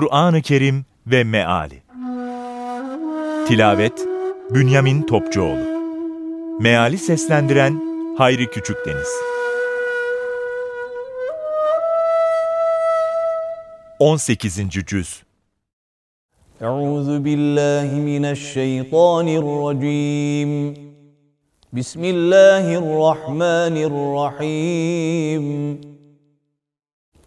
Kur'an-ı Kerim ve Meali. Tilavet Bünyamin Topçuoğlu. Meali seslendiren Hayri Küçükdeniz 18. Cüz. Euzu billahi mineşşeytanirracim Bismillahirrahmanirrahim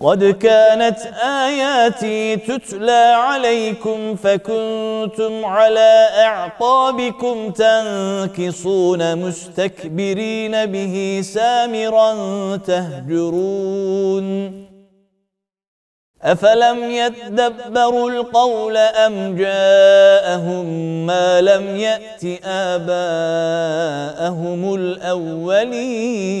قد كانت آياتي تتلى عليكم فكنتم على أعقابكم تنكصون مستكبرين به سامرا تهجرون. أفلم يدبروا القول أم جاءهم ما لم يأت آباءهم الأولين؟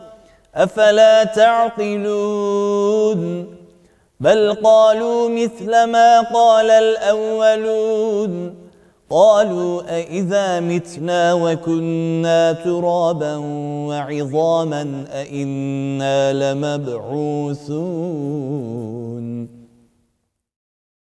أفلا تعقلون؟ بل قالوا مثل ما قال الأولون. قالوا أإذا متنا وكنا ترابا وعظاما أإنا لمبعوثون.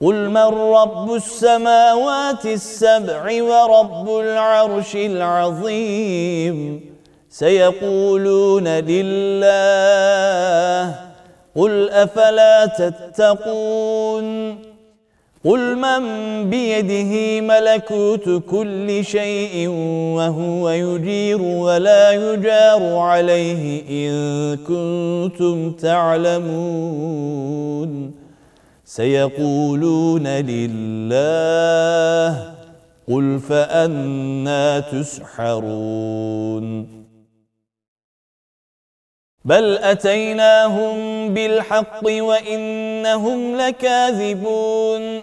قل من رب السماوات السبع ورب العرش العظيم سيقولون لله قل افلا تتقون قل من بيده ملكوت كل شيء وهو يجير ولا يجار عليه ان كنتم تعلمون سيقولون لله قل فأنا تسحرون. بل أتيناهم بالحق وإنهم لكاذبون.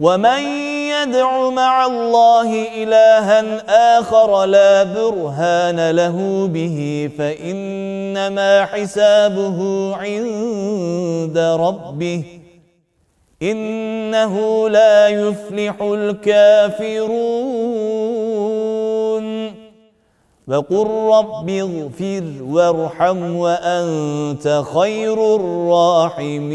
ومن يدع مع الله إلها آخر لا برهان له به فإنما حسابه عند ربه إنه لا يفلح الكافرون وقل رب اغفر وارحم وأنت خير الراحمين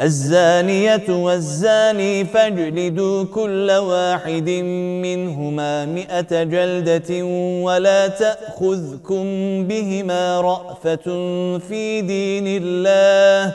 الزانية والزاني فاجلدوا كل واحد منهما مئة جلدة ولا تأخذكم بهما رأفة في دين الله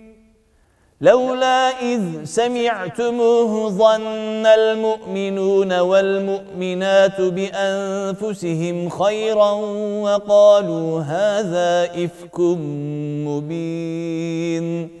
لولا إذ سمعتموه ظن المؤمنون والمؤمنات بأنفسهم خيرا وقالوا هذا إفك مبين.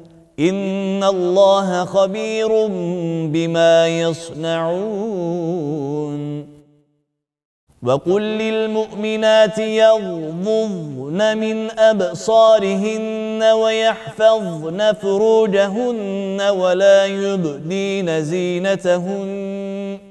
إن الله خبير بما يصنعون وقل للمؤمنات يغضضن من أبصارهن ويحفظن فروجهن ولا يبدين زينتهن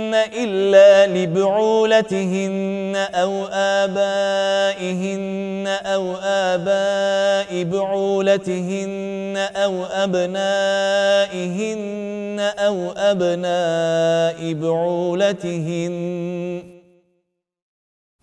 إلا لبعولتهن أو آبائهن أو آباء بعولتهن أو أبنائهن أو أبناء بعولتهن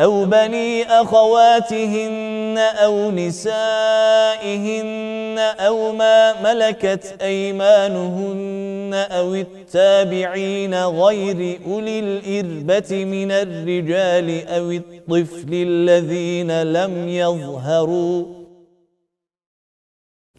أو بني أخواتهن أو نسائهن أو ما ملكت أيمانهن أو التابعين غير أولي الإربة من الرجال أو الطفل الذين لم يظهروا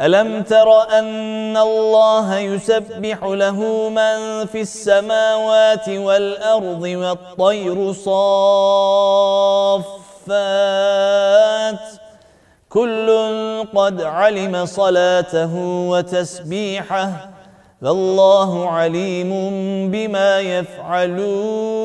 ألم تر أن الله يسبح له من في السماوات والأرض والطير صافات؟ كل قد علم صلاته وتسبيحه فالله عليم بما يفعلون.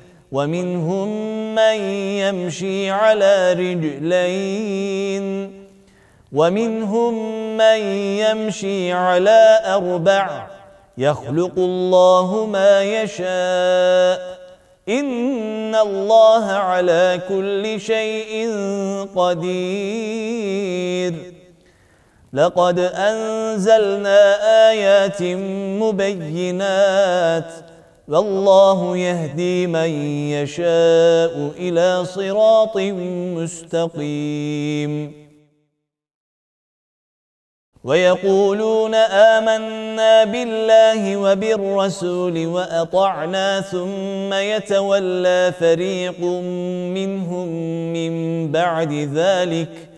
ومنهم من يمشي على رجلين ومنهم من يمشي على أربع يخلق الله ما يشاء إن الله على كل شيء قدير. لقد أنزلنا آيات مبينات والله يهدي من يشاء إلى صراط مستقيم. ويقولون آمنا بالله وبالرسول وأطعنا ثم يتولى فريق منهم من بعد ذلك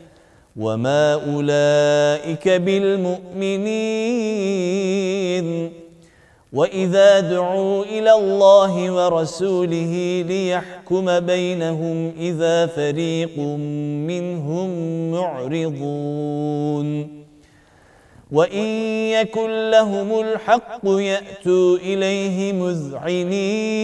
وما أولئك بالمؤمنين. واذا دعوا إلى الله ورسوله ليحكم بينهم اذا فريق منهم معرضون وان يكن لهم الحق ياتوا اليه مذعنين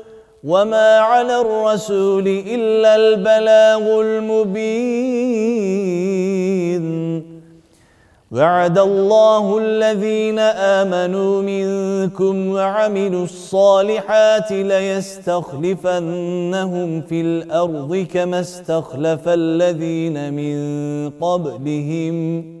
وما على الرسول الا البلاغ المبين وعد الله الذين امنوا منكم وعملوا الصالحات ليستخلفنهم في الأرض كما استخلف الذين من قبلهم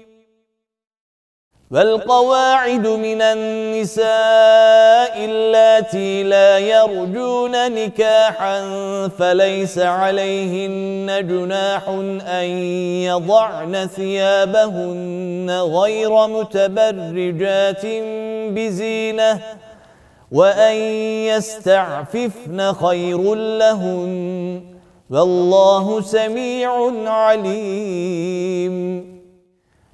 والقواعد من النساء اللاتي لا يرجون نكاحا فليس عليهن جناح أن يضعن ثيابهن غير متبرجات بزينة وأن يستعففن خير لهن والله سميع عليم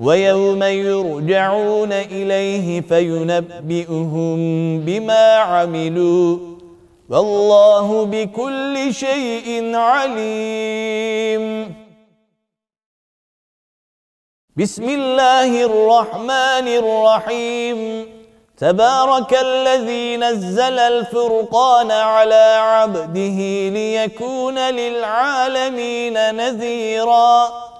ويوم يرجعون إليه فينبئهم بما عملوا والله بكل شيء عليم. بسم الله الرحمن الرحيم. تبارك الذي نزل الفرقان على عبده ليكون للعالمين نذيراً.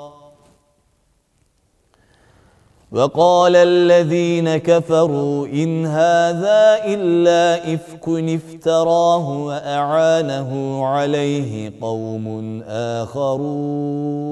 وقال الذين كفروا إن هذا إلا إفك افتراه وأعانه عليه قوم آخرون.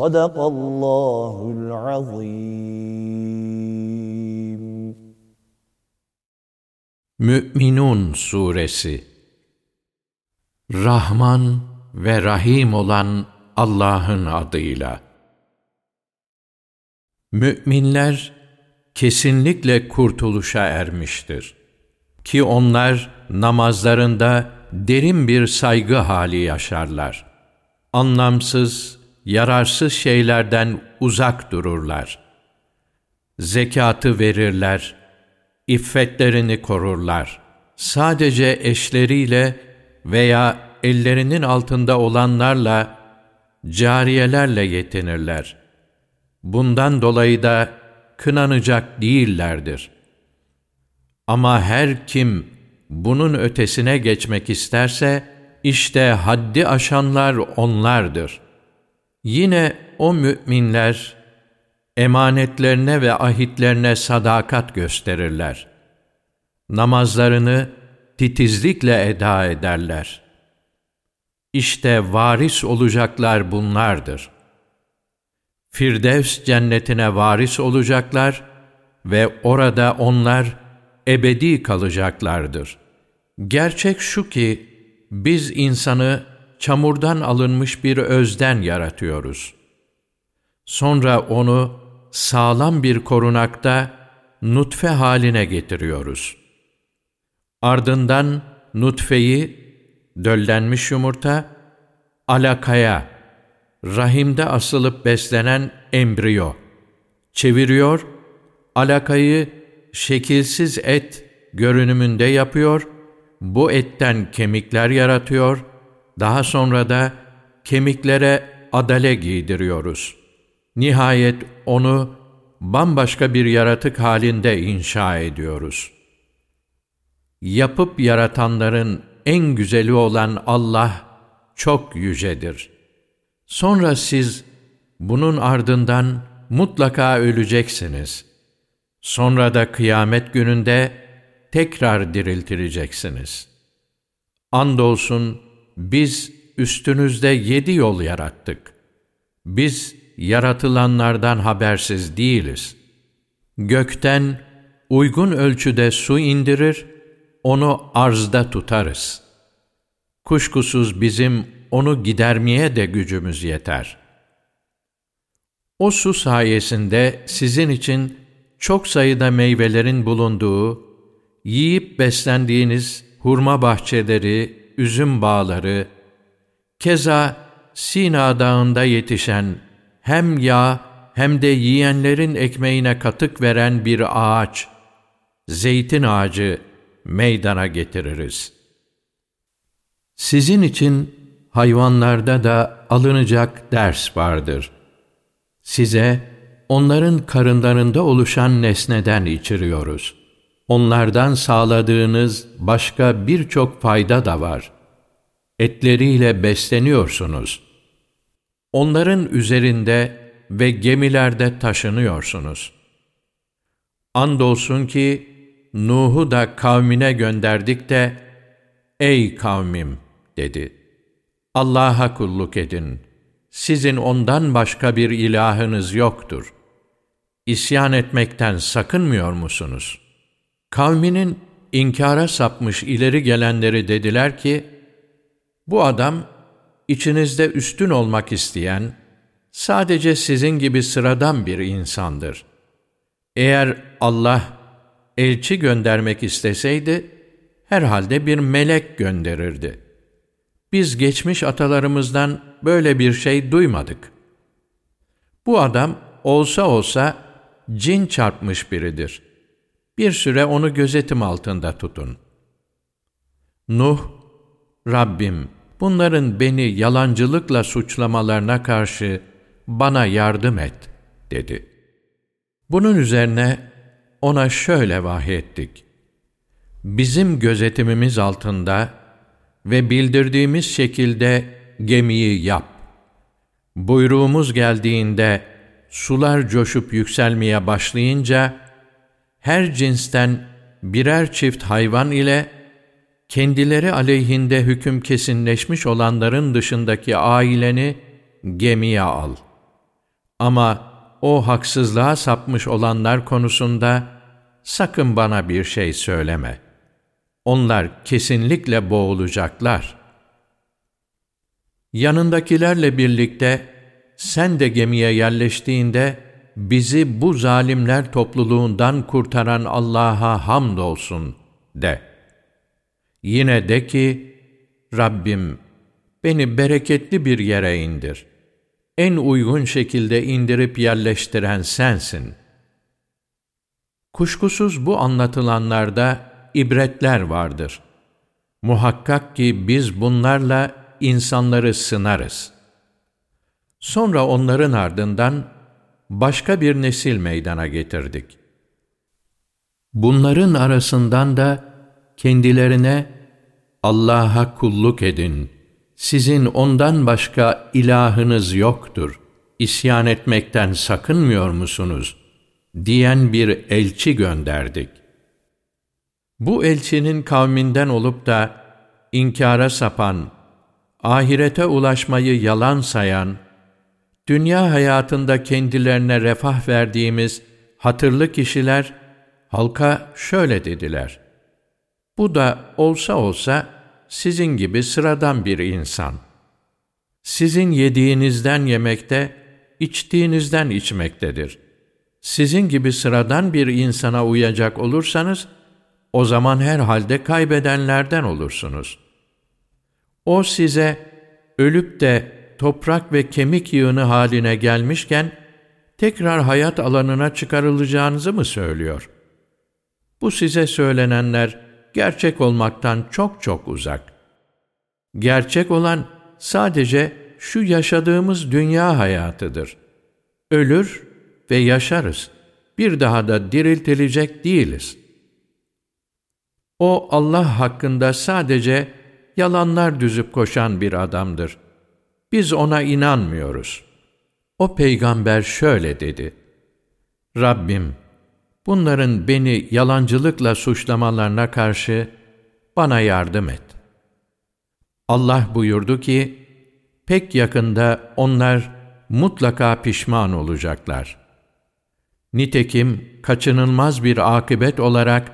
Sadakallahul azim. Mü'minun Suresi Rahman ve Rahim olan Allah'ın adıyla. Mü'minler kesinlikle kurtuluşa ermiştir. Ki onlar namazlarında derin bir saygı hali yaşarlar. Anlamsız, yararsız şeylerden uzak dururlar. Zekatı verirler, iffetlerini korurlar. Sadece eşleriyle veya ellerinin altında olanlarla, cariyelerle yetinirler. Bundan dolayı da kınanacak değillerdir. Ama her kim bunun ötesine geçmek isterse, işte haddi aşanlar onlardır.'' Yine o müminler emanetlerine ve ahitlerine sadakat gösterirler. namazlarını titizlikle eda ederler. İşte varis olacaklar bunlardır. Firdevs cennetine varis olacaklar ve orada onlar ebedi kalacaklardır. Gerçek şu ki, biz insanı çamurdan alınmış bir özden yaratıyoruz. Sonra onu sağlam bir korunakta nutfe haline getiriyoruz. Ardından nutfeyi, döllenmiş yumurta, alakaya, rahimde asılıp beslenen embriyo, çeviriyor, alakayı şekilsiz et görünümünde yapıyor, bu etten kemikler yaratıyor, daha sonra da kemiklere adale giydiriyoruz. Nihayet onu bambaşka bir yaratık halinde inşa ediyoruz. Yapıp yaratanların en güzeli olan Allah çok yücedir. Sonra siz bunun ardından mutlaka öleceksiniz. Sonra da kıyamet gününde tekrar diriltileceksiniz. Andolsun biz üstünüzde yedi yol yarattık. Biz yaratılanlardan habersiz değiliz. Gökten uygun ölçüde su indirir, onu arzda tutarız. Kuşkusuz bizim onu gidermeye de gücümüz yeter. O su sayesinde sizin için çok sayıda meyvelerin bulunduğu, yiyip beslendiğiniz hurma bahçeleri, üzüm bağları, keza Sina Dağı'nda yetişen hem yağ hem de yiyenlerin ekmeğine katık veren bir ağaç, zeytin ağacı meydana getiririz. Sizin için hayvanlarda da alınacak ders vardır. Size onların karınlarında oluşan nesneden içiriyoruz. Onlardan sağladığınız başka birçok fayda da var. Etleriyle besleniyorsunuz.'' Onların üzerinde ve gemilerde taşınıyorsunuz. Andolsun ki Nuh'u da kavmine gönderdik de, Ey kavmim! dedi. Allah'a kulluk edin. Sizin ondan başka bir ilahınız yoktur. İsyan etmekten sakınmıyor musunuz? Kavminin inkara sapmış ileri gelenleri dediler ki, bu adam içinizde üstün olmak isteyen, sadece sizin gibi sıradan bir insandır. Eğer Allah elçi göndermek isteseydi, herhalde bir melek gönderirdi. Biz geçmiş atalarımızdan böyle bir şey duymadık. Bu adam olsa olsa cin çarpmış biridir. Bir süre onu gözetim altında tutun. Nuh, Rabbim, bunların beni yalancılıkla suçlamalarına karşı bana yardım et, dedi. Bunun üzerine ona şöyle vahyettik. Bizim gözetimimiz altında ve bildirdiğimiz şekilde gemiyi yap. Buyruğumuz geldiğinde sular coşup yükselmeye başlayınca her cinsten birer çift hayvan ile kendileri aleyhinde hüküm kesinleşmiş olanların dışındaki aileni gemiye al. Ama o haksızlığa sapmış olanlar konusunda sakın bana bir şey söyleme. Onlar kesinlikle boğulacaklar. Yanındakilerle birlikte sen de gemiye yerleştiğinde bizi bu zalimler topluluğundan kurtaran Allah'a hamdolsun de.'' Yine de ki, Rabbim beni bereketli bir yere indir. En uygun şekilde indirip yerleştiren sensin. Kuşkusuz bu anlatılanlarda ibretler vardır. Muhakkak ki biz bunlarla insanları sınarız. Sonra onların ardından başka bir nesil meydana getirdik. Bunların arasından da kendilerine Allah'a kulluk edin, sizin ondan başka ilahınız yoktur, isyan etmekten sakınmıyor musunuz? diyen bir elçi gönderdik. Bu elçinin kavminden olup da inkara sapan, ahirete ulaşmayı yalan sayan, dünya hayatında kendilerine refah verdiğimiz hatırlı kişiler halka şöyle dediler. Bu da olsa olsa sizin gibi sıradan bir insan. Sizin yediğinizden yemekte, içtiğinizden içmektedir. Sizin gibi sıradan bir insana uyacak olursanız, o zaman herhalde kaybedenlerden olursunuz. O size ölüp de toprak ve kemik yığını haline gelmişken, tekrar hayat alanına çıkarılacağınızı mı söylüyor? Bu size söylenenler gerçek olmaktan çok çok uzak. Gerçek olan sadece şu yaşadığımız dünya hayatıdır. Ölür ve yaşarız. Bir daha da diriltilecek değiliz. O Allah hakkında sadece yalanlar düzüp koşan bir adamdır. Biz ona inanmıyoruz. O peygamber şöyle dedi. Rabbim, bunların beni yalancılıkla suçlamalarına karşı bana yardım et. Allah buyurdu ki, pek yakında onlar mutlaka pişman olacaklar. Nitekim kaçınılmaz bir akıbet olarak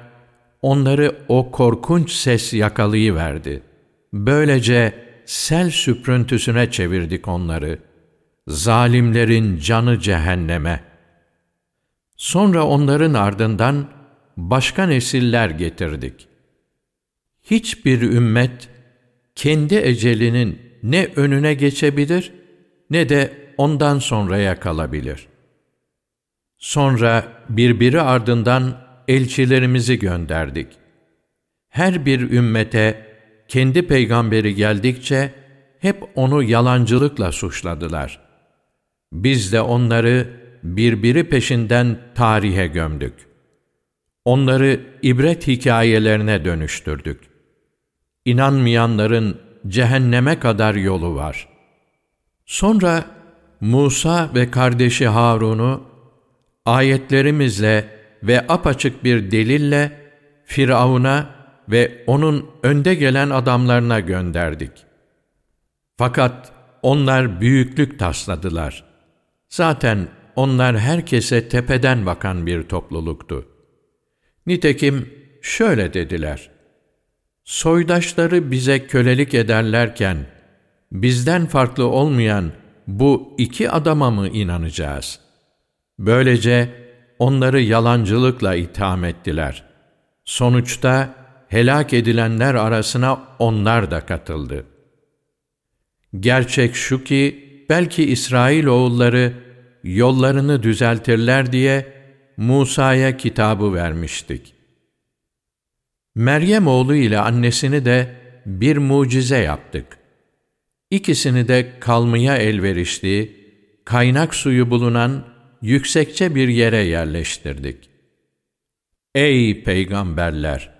onları o korkunç ses yakalayıverdi. Böylece sel süprüntüsüne çevirdik onları. Zalimlerin canı cehenneme. Sonra onların ardından başka nesiller getirdik. Hiçbir ümmet kendi ecelinin ne önüne geçebilir ne de ondan sonraya kalabilir. Sonra birbiri ardından elçilerimizi gönderdik. Her bir ümmete kendi peygamberi geldikçe hep onu yalancılıkla suçladılar. Biz de onları birbiri peşinden tarihe gömdük. Onları ibret hikayelerine dönüştürdük. İnanmayanların cehenneme kadar yolu var. Sonra Musa ve kardeşi Harun'u ayetlerimizle ve apaçık bir delille Firavun'a ve onun önde gelen adamlarına gönderdik. Fakat onlar büyüklük tasladılar. Zaten onlar herkese tepeden bakan bir topluluktu. Nitekim şöyle dediler. Soydaşları bize kölelik ederlerken, bizden farklı olmayan bu iki adama mı inanacağız? Böylece onları yalancılıkla itham ettiler. Sonuçta helak edilenler arasına onlar da katıldı. Gerçek şu ki, belki İsrail oğulları yollarını düzeltirler diye Musa'ya kitabı vermiştik. Meryem oğlu ile annesini de bir mucize yaptık. İkisini de kalmaya elverişli, kaynak suyu bulunan yüksekçe bir yere yerleştirdik. Ey peygamberler!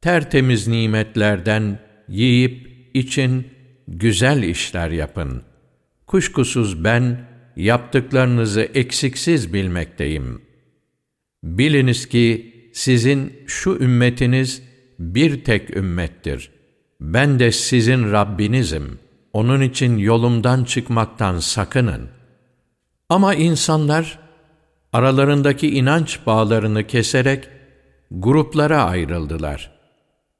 Tertemiz nimetlerden yiyip için güzel işler yapın. Kuşkusuz ben yaptıklarınızı eksiksiz bilmekteyim. Biliniz ki sizin şu ümmetiniz bir tek ümmettir. Ben de sizin Rabbinizim. Onun için yolumdan çıkmaktan sakının. Ama insanlar aralarındaki inanç bağlarını keserek gruplara ayrıldılar.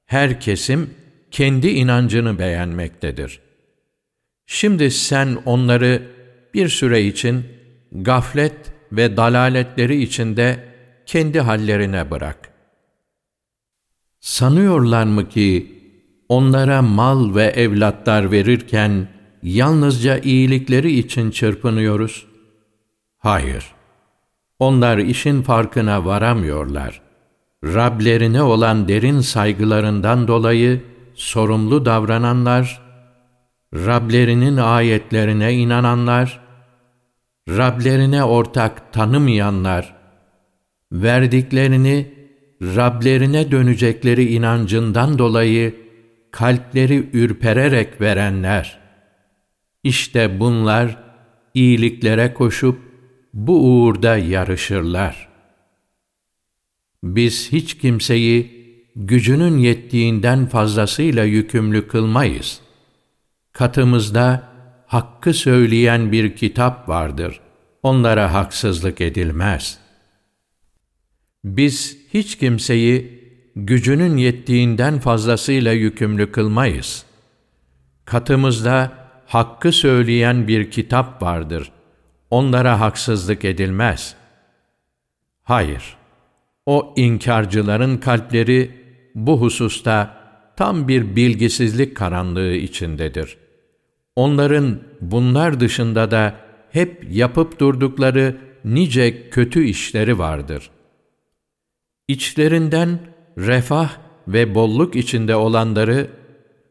Her kesim kendi inancını beğenmektedir. Şimdi sen onları bir süre için gaflet ve dalaletleri içinde kendi hallerine bırak. Sanıyorlar mı ki onlara mal ve evlatlar verirken yalnızca iyilikleri için çırpınıyoruz? Hayır. Onlar işin farkına varamıyorlar. Rablerine olan derin saygılarından dolayı sorumlu davrananlar, Rablerinin ayetlerine inananlar, Rablerine ortak tanımayanlar, verdiklerini Rablerine dönecekleri inancından dolayı kalpleri ürpererek verenler. İşte bunlar iyiliklere koşup bu uğurda yarışırlar. Biz hiç kimseyi gücünün yettiğinden fazlasıyla yükümlü kılmayız. Katımızda hakkı söyleyen bir kitap vardır. Onlara haksızlık edilmez. Biz hiç kimseyi gücünün yettiğinden fazlasıyla yükümlü kılmayız. Katımızda hakkı söyleyen bir kitap vardır. Onlara haksızlık edilmez. Hayır, o inkarcıların kalpleri bu hususta tam bir bilgisizlik karanlığı içindedir. Onların bunlar dışında da hep yapıp durdukları nice kötü işleri vardır. İçlerinden refah ve bolluk içinde olanları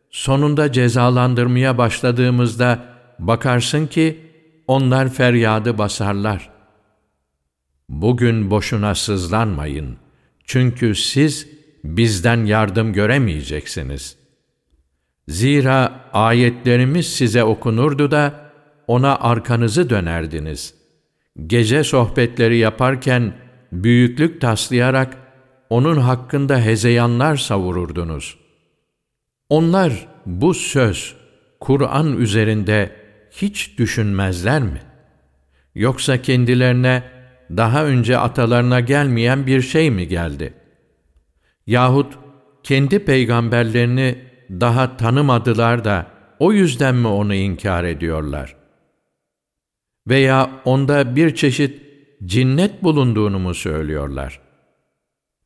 sonunda cezalandırmaya başladığımızda bakarsın ki onlar feryadı basarlar. Bugün boşuna sızlanmayın. Çünkü siz bizden yardım göremeyeceksiniz. Zira ayetlerimiz size okunurdu da ona arkanızı dönerdiniz. Gece sohbetleri yaparken büyüklük taslayarak onun hakkında hezeyanlar savururdunuz. Onlar bu söz, Kur'an üzerinde hiç düşünmezler mi? Yoksa kendilerine daha önce atalarına gelmeyen bir şey mi geldi? Yahut kendi peygamberlerini daha tanımadılar da o yüzden mi onu inkar ediyorlar? Veya onda bir çeşit cinnet bulunduğunu mu söylüyorlar?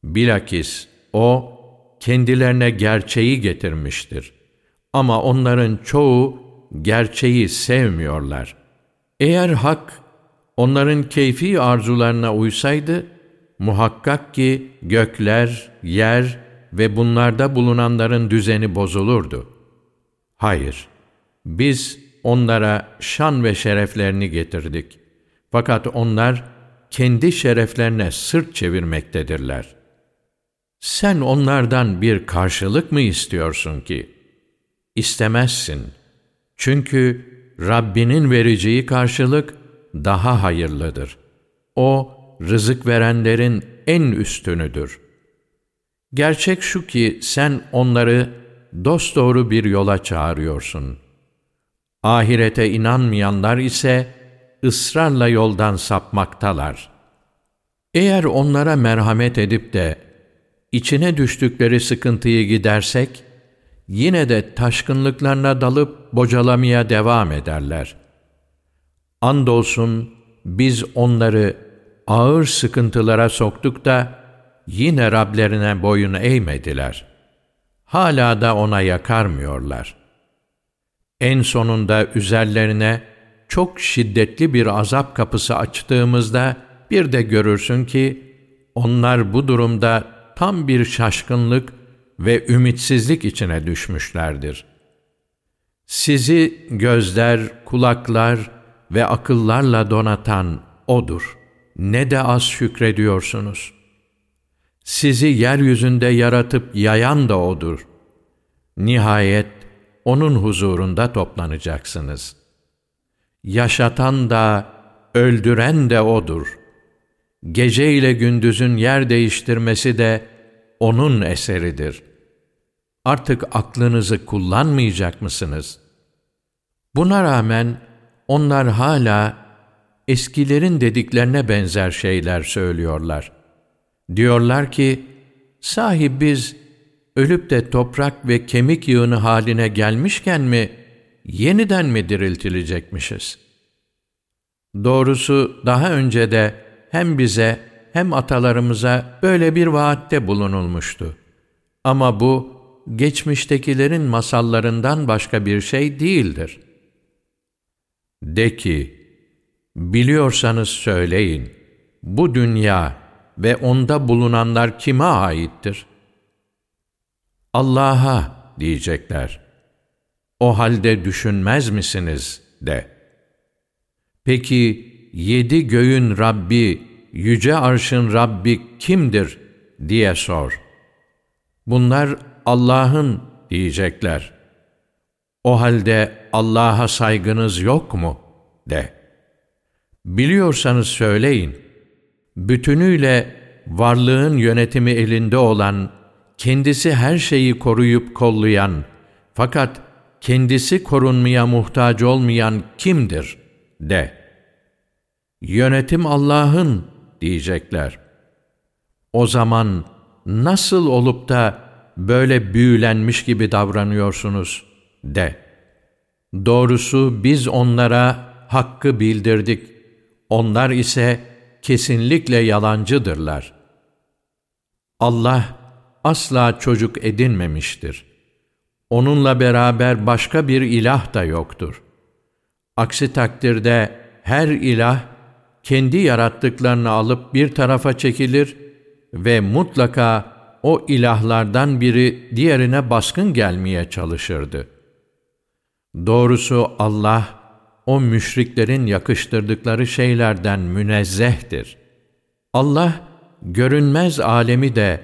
Bilakis o kendilerine gerçeği getirmiştir. Ama onların çoğu gerçeği sevmiyorlar. Eğer hak onların keyfi arzularına uysaydı, muhakkak ki gökler, yer ve bunlarda bulunanların düzeni bozulurdu. Hayır, biz onlara şan ve şereflerini getirdik. Fakat onlar kendi şereflerine sırt çevirmektedirler. Sen onlardan bir karşılık mı istiyorsun ki? İstemezsin. Çünkü Rabbinin vereceği karşılık daha hayırlıdır. O, rızık verenlerin en üstünüdür. Gerçek şu ki sen onları dosdoğru bir yola çağırıyorsun. Ahirete inanmayanlar ise ısrarla yoldan sapmaktalar. Eğer onlara merhamet edip de içine düştükleri sıkıntıyı gidersek, yine de taşkınlıklarına dalıp bocalamaya devam ederler. Andolsun biz onları ağır sıkıntılara soktuk da yine Rablerine boyun eğmediler. Hala da ona yakarmıyorlar. En sonunda üzerlerine çok şiddetli bir azap kapısı açtığımızda bir de görürsün ki onlar bu durumda tam bir şaşkınlık ve ümitsizlik içine düşmüşlerdir. Sizi gözler, kulaklar ve akıllarla donatan O'dur. Ne de az şükrediyorsunuz. Sizi yeryüzünde yaratıp yayan da O'dur. Nihayet O'nun huzurunda toplanacaksınız. Yaşatan da, öldüren de O'dur. Gece ile gündüzün yer değiştirmesi de O'nun eseridir. Artık aklınızı kullanmayacak mısınız? Buna rağmen onlar hala eskilerin dediklerine benzer şeyler söylüyorlar. Diyorlar ki, sahi biz ölüp de toprak ve kemik yığını haline gelmişken mi, yeniden mi diriltilecekmişiz? Doğrusu daha önce de hem bize hem atalarımıza böyle bir vaatte bulunulmuştu. Ama bu, geçmiştekilerin masallarından başka bir şey değildir. De ki, biliyorsanız söyleyin, bu dünya ve onda bulunanlar kime aittir? Allah'a diyecekler. O halde düşünmez misiniz de. Peki, yedi göğün Rabbi, yüce arşın Rabbi kimdir diye sor. Bunlar Allah'ın diyecekler. O halde Allah'a saygınız yok mu? de. Biliyorsanız söyleyin. Bütünüyle varlığın yönetimi elinde olan, kendisi her şeyi koruyup kollayan fakat kendisi korunmaya muhtaç olmayan kimdir de. Yönetim Allah'ın diyecekler. O zaman nasıl olup da böyle büyülenmiş gibi davranıyorsunuz de. Doğrusu biz onlara hakkı bildirdik. Onlar ise kesinlikle yalancıdırlar. Allah asla çocuk edinmemiştir. Onunla beraber başka bir ilah da yoktur. Aksi takdirde her ilah kendi yarattıklarını alıp bir tarafa çekilir ve mutlaka o ilahlardan biri diğerine baskın gelmeye çalışırdı. Doğrusu Allah, o müşriklerin yakıştırdıkları şeylerden münezzehtir. Allah, görünmez alemi de,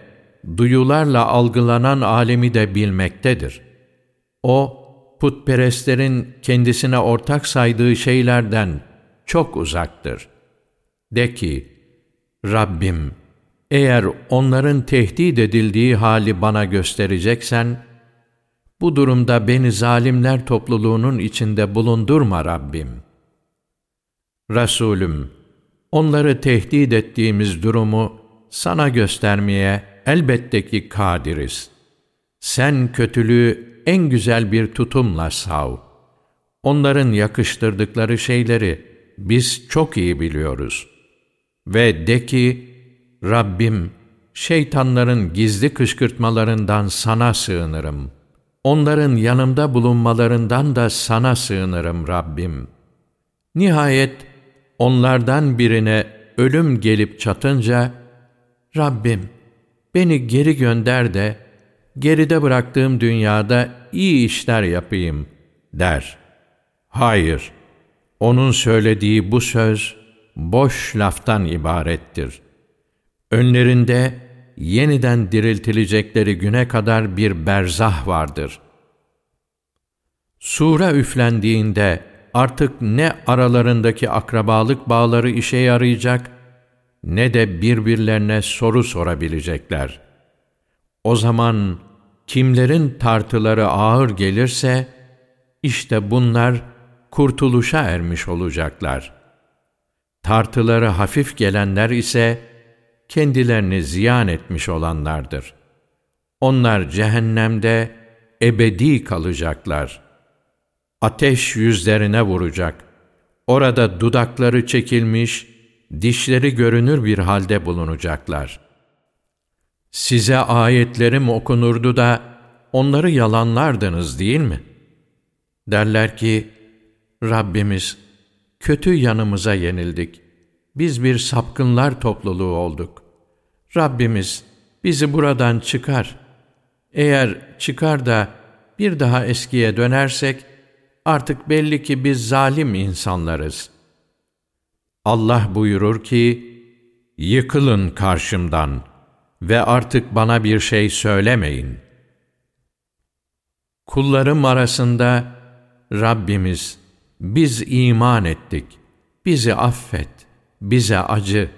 duyularla algılanan alemi de bilmektedir. O, putperestlerin kendisine ortak saydığı şeylerden çok uzaktır. De ki, Rabbim, eğer onların tehdit edildiği hali bana göstereceksen, bu durumda beni zalimler topluluğunun içinde bulundurma Rabbim. Resulüm, onları tehdit ettiğimiz durumu sana göstermeye elbette ki kadiriz. Sen kötülüğü en güzel bir tutumla sav. Onların yakıştırdıkları şeyleri biz çok iyi biliyoruz. Ve de ki, Rabbim, şeytanların gizli kışkırtmalarından sana sığınırım. Onların yanımda bulunmalarından da sana sığınırım Rabbim. Nihayet onlardan birine ölüm gelip çatınca, Rabbim beni geri gönder de, geride bıraktığım dünyada iyi işler yapayım, der. Hayır, onun söylediği bu söz, boş laftan ibarettir. Önlerinde yeniden diriltilecekleri güne kadar bir berzah vardır. Sura üflendiğinde artık ne aralarındaki akrabalık bağları işe yarayacak, ne de birbirlerine soru sorabilecekler. O zaman kimlerin tartıları ağır gelirse, işte bunlar kurtuluşa ermiş olacaklar. Tartıları hafif gelenler ise, kendilerini ziyan etmiş olanlardır. Onlar cehennemde ebedi kalacaklar. Ateş yüzlerine vuracak. Orada dudakları çekilmiş, dişleri görünür bir halde bulunacaklar. Size ayetlerim okunurdu da onları yalanlardınız değil mi? Derler ki, Rabbimiz, kötü yanımıza yenildik. Biz bir sapkınlar topluluğu olduk. Rabbimiz bizi buradan çıkar. Eğer çıkar da bir daha eskiye dönersek artık belli ki biz zalim insanlarız. Allah buyurur ki, yıkılın karşımdan ve artık bana bir şey söylemeyin. Kullarım arasında Rabbimiz biz iman ettik, bizi affet bize acı,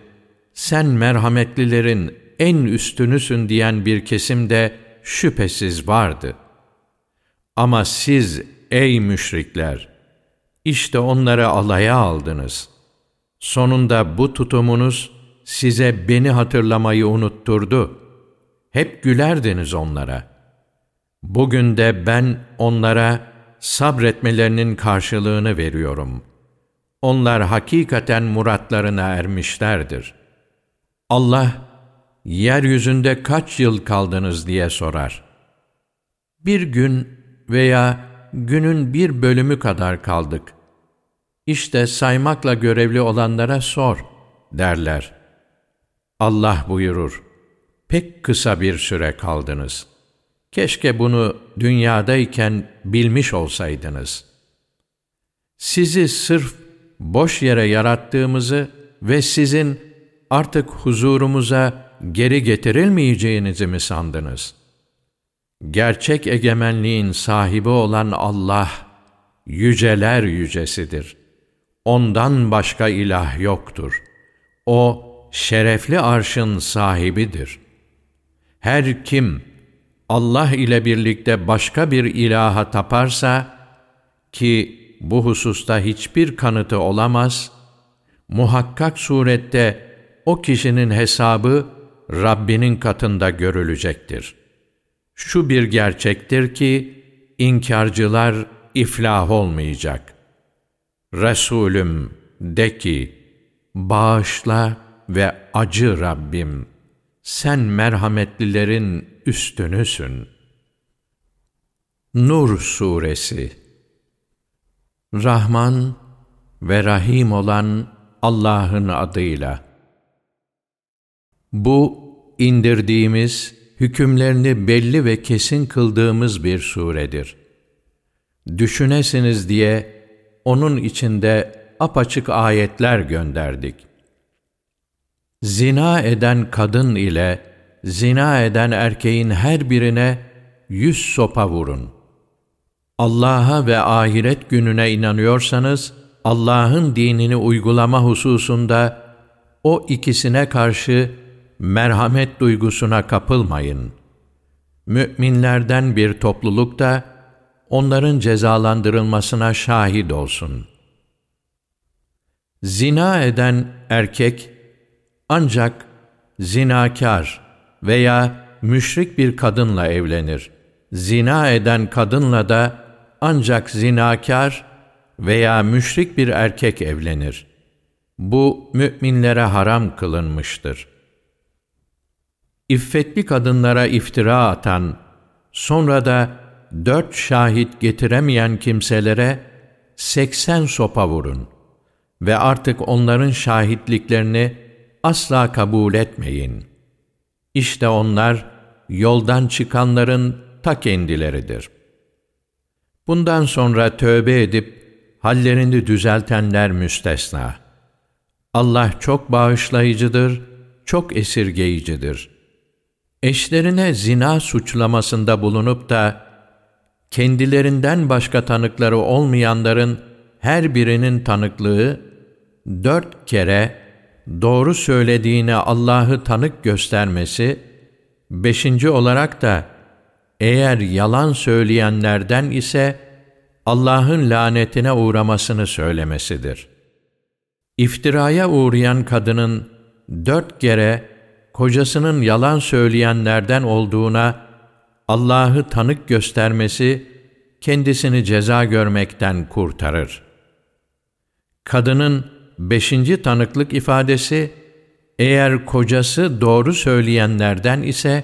sen merhametlilerin en üstünüsün diyen bir kesim de şüphesiz vardı. Ama siz ey müşrikler, işte onları alaya aldınız. Sonunda bu tutumunuz size beni hatırlamayı unutturdu. Hep gülerdiniz onlara. Bugün de ben onlara sabretmelerinin karşılığını veriyorum.'' Onlar hakikaten muratlarına ermişlerdir. Allah, yeryüzünde kaç yıl kaldınız diye sorar. Bir gün veya günün bir bölümü kadar kaldık. İşte saymakla görevli olanlara sor, derler. Allah buyurur, pek kısa bir süre kaldınız. Keşke bunu dünyadayken bilmiş olsaydınız. Sizi sırf boş yere yarattığımızı ve sizin artık huzurumuza geri getirilmeyeceğinizi mi sandınız? Gerçek egemenliğin sahibi olan Allah, yüceler yücesidir. Ondan başka ilah yoktur. O, şerefli arşın sahibidir. Her kim Allah ile birlikte başka bir ilaha taparsa ki bu hususta hiçbir kanıtı olamaz, muhakkak surette o kişinin hesabı Rabbinin katında görülecektir. Şu bir gerçektir ki, inkarcılar iflah olmayacak. Resulüm de ki, bağışla ve acı Rabbim, sen merhametlilerin üstünüsün. Nur Suresi Rahman ve Rahim olan Allah'ın adıyla. Bu, indirdiğimiz, hükümlerini belli ve kesin kıldığımız bir suredir. Düşünesiniz diye, onun içinde apaçık ayetler gönderdik. Zina eden kadın ile, zina eden erkeğin her birine yüz sopa vurun. Allah'a ve ahiret gününe inanıyorsanız, Allah'ın dinini uygulama hususunda o ikisine karşı merhamet duygusuna kapılmayın. Müminlerden bir topluluk da onların cezalandırılmasına şahit olsun. Zina eden erkek ancak zinakar veya müşrik bir kadınla evlenir. Zina eden kadınla da ancak zinakar veya müşrik bir erkek evlenir. Bu müminlere haram kılınmıştır. İffetli kadınlara iftira atan, sonra da dört şahit getiremeyen kimselere seksen sopa vurun ve artık onların şahitliklerini asla kabul etmeyin. İşte onlar yoldan çıkanların ta kendileridir. Bundan sonra tövbe edip hallerini düzeltenler müstesna. Allah çok bağışlayıcıdır, çok esirgeyicidir. Eşlerine zina suçlamasında bulunup da kendilerinden başka tanıkları olmayanların her birinin tanıklığı dört kere doğru söylediğine Allah'ı tanık göstermesi, beşinci olarak da eğer yalan söyleyenlerden ise Allah'ın lanetine uğramasını söylemesidir. İftiraya uğrayan kadının dört kere kocasının yalan söyleyenlerden olduğuna Allah'ı tanık göstermesi kendisini ceza görmekten kurtarır. Kadının beşinci tanıklık ifadesi, eğer kocası doğru söyleyenlerden ise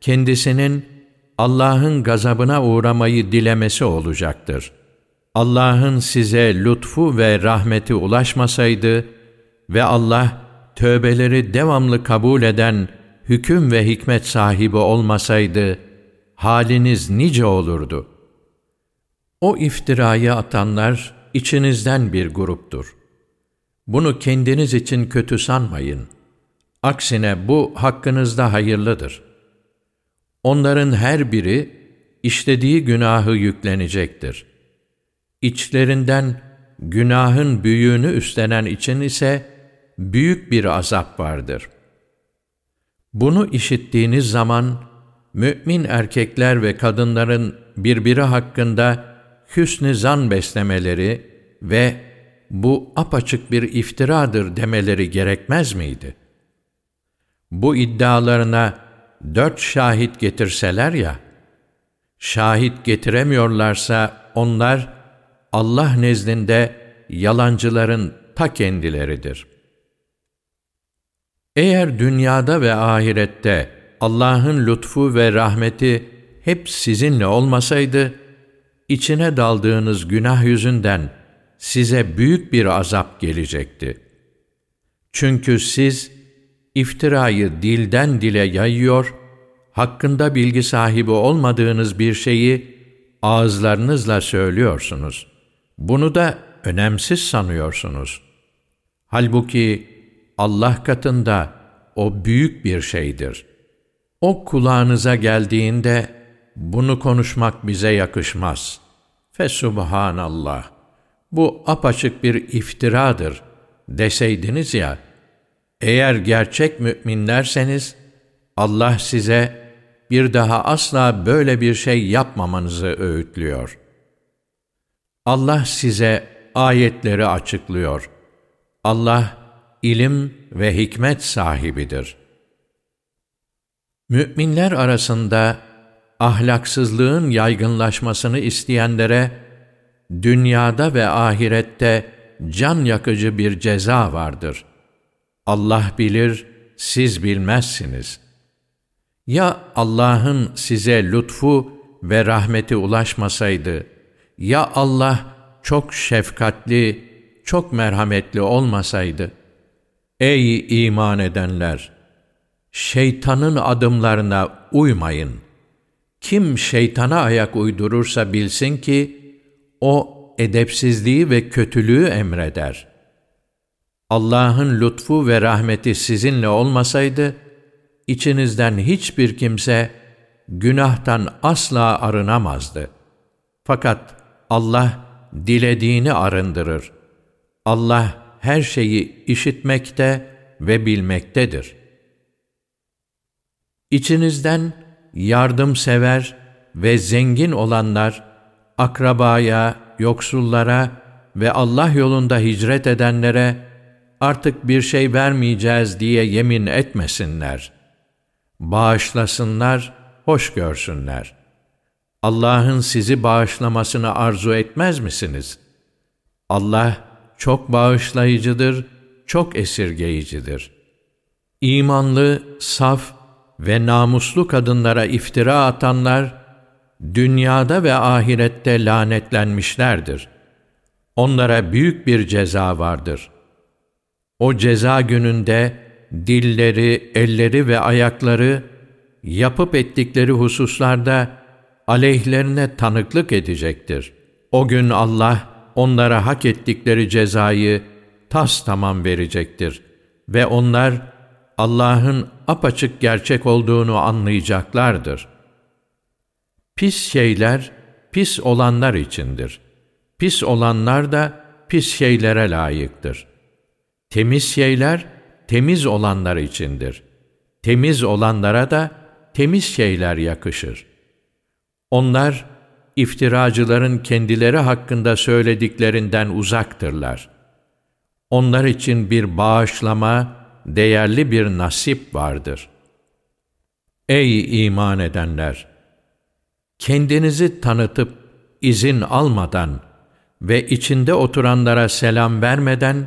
kendisinin Allah'ın gazabına uğramayı dilemesi olacaktır. Allah'ın size lütfu ve rahmeti ulaşmasaydı ve Allah tövbeleri devamlı kabul eden hüküm ve hikmet sahibi olmasaydı, haliniz nice olurdu. O iftirayı atanlar içinizden bir gruptur. Bunu kendiniz için kötü sanmayın. Aksine bu hakkınızda hayırlıdır. Onların her biri işlediği günahı yüklenecektir. İçlerinden günahın büyüğünü üstlenen için ise büyük bir azap vardır. Bunu işittiğiniz zaman mümin erkekler ve kadınların birbiri hakkında hüsnü zan beslemeleri ve bu apaçık bir iftiradır demeleri gerekmez miydi? Bu iddialarına dört şahit getirseler ya, şahit getiremiyorlarsa onlar Allah nezdinde yalancıların ta kendileridir. Eğer dünyada ve ahirette Allah'ın lütfu ve rahmeti hep sizinle olmasaydı, içine daldığınız günah yüzünden size büyük bir azap gelecekti. Çünkü siz iftirayı dilden dile yayıyor, hakkında bilgi sahibi olmadığınız bir şeyi ağızlarınızla söylüyorsunuz. Bunu da önemsiz sanıyorsunuz. Halbuki Allah katında o büyük bir şeydir. O kulağınıza geldiğinde bunu konuşmak bize yakışmaz. Fesubhanallah. Bu apaçık bir iftiradır deseydiniz ya, eğer gerçek müminlerseniz Allah size bir daha asla böyle bir şey yapmamanızı öğütlüyor. Allah size ayetleri açıklıyor. Allah ilim ve hikmet sahibidir. Müminler arasında ahlaksızlığın yaygınlaşmasını isteyenlere dünyada ve ahirette can yakıcı bir ceza vardır. Allah bilir, siz bilmezsiniz. Ya Allah'ın size lütfu ve rahmeti ulaşmasaydı, ya Allah çok şefkatli, çok merhametli olmasaydı, Ey iman edenler! Şeytanın adımlarına uymayın. Kim şeytana ayak uydurursa bilsin ki, o edepsizliği ve kötülüğü emreder. Allah'ın lütfu ve rahmeti sizinle olmasaydı, içinizden hiçbir kimse günahtan asla arınamazdı. Fakat Allah dilediğini arındırır. Allah her şeyi işitmekte ve bilmektedir. İçinizden yardımsever ve zengin olanlar, akrabaya, yoksullara ve Allah yolunda hicret edenlere artık bir şey vermeyeceğiz diye yemin etmesinler. Bağışlasınlar, hoş görsünler. Allah'ın sizi bağışlamasını arzu etmez misiniz? Allah çok bağışlayıcıdır, çok esirgeyicidir. İmanlı, saf ve namuslu kadınlara iftira atanlar, dünyada ve ahirette lanetlenmişlerdir. Onlara büyük bir ceza vardır. O ceza gününde dilleri, elleri ve ayakları yapıp ettikleri hususlarda aleyhlerine tanıklık edecektir. O gün Allah onlara hak ettikleri cezayı tas tamam verecektir ve onlar Allah'ın apaçık gerçek olduğunu anlayacaklardır. Pis şeyler pis olanlar içindir. Pis olanlar da pis şeylere layıktır. Temiz şeyler temiz olanlar içindir. Temiz olanlara da temiz şeyler yakışır. Onlar iftiracıların kendileri hakkında söylediklerinden uzaktırlar. Onlar için bir bağışlama, değerli bir nasip vardır. Ey iman edenler! Kendinizi tanıtıp izin almadan ve içinde oturanlara selam vermeden,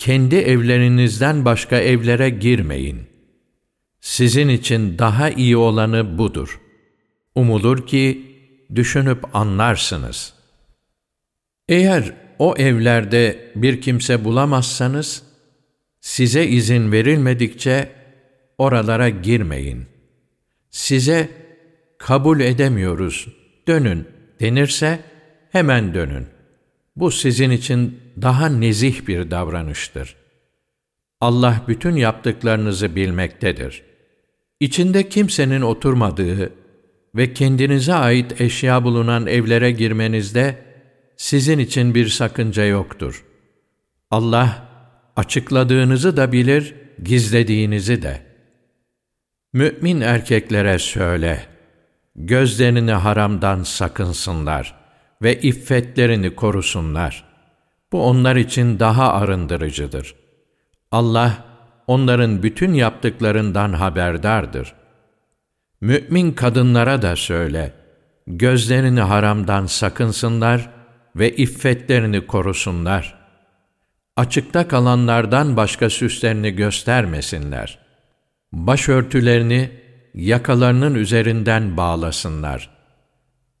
kendi evlerinizden başka evlere girmeyin. Sizin için daha iyi olanı budur. Umulur ki, düşünüp anlarsınız. Eğer o evlerde bir kimse bulamazsanız, size izin verilmedikçe oralara girmeyin. Size kabul edemiyoruz, dönün denirse hemen dönün. Bu sizin için daha nezih bir davranıştır. Allah bütün yaptıklarınızı bilmektedir. İçinde kimsenin oturmadığı, ve kendinize ait eşya bulunan evlere girmenizde sizin için bir sakınca yoktur. Allah açıkladığınızı da bilir, gizlediğinizi de. Mümin erkeklere söyle, gözlerini haramdan sakınsınlar ve iffetlerini korusunlar. Bu onlar için daha arındırıcıdır. Allah, onların bütün yaptıklarından haberdardır. Mümin kadınlara da söyle, gözlerini haramdan sakınsınlar ve iffetlerini korusunlar. Açıkta kalanlardan başka süslerini göstermesinler. Başörtülerini yakalarının üzerinden bağlasınlar.